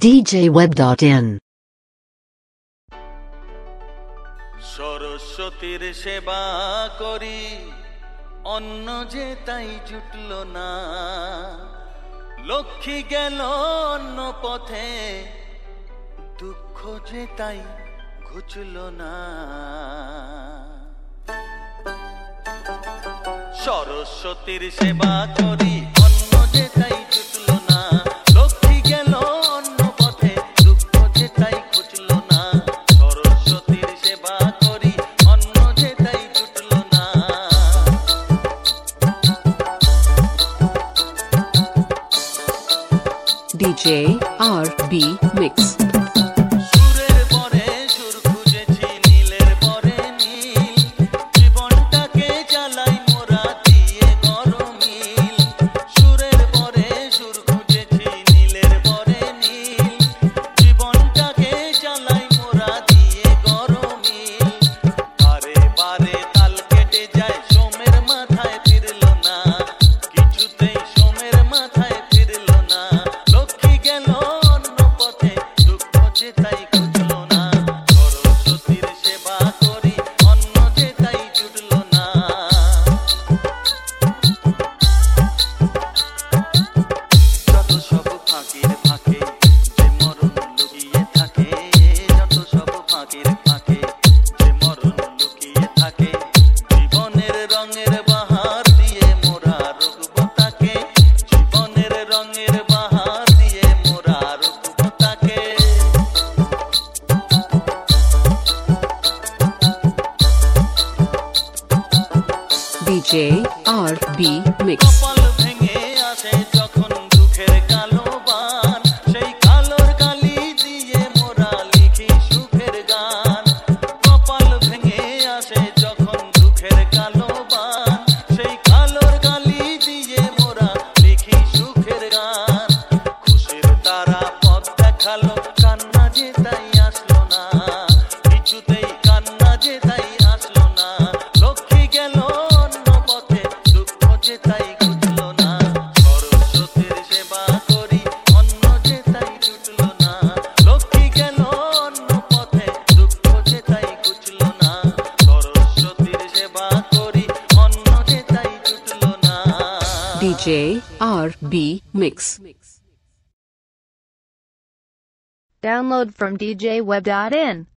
djweb.in সরস্বতীর সেবা করি অন্য যে তাই জুটল না। লক্ষ্মী গেল অন্য পথে, দুঃখ যে তাই ঘুচল না। সরস্বতীর সেবা করি DJ RB Mix. DJ RB Mix. J R B Mix. Download from DJWeb.in.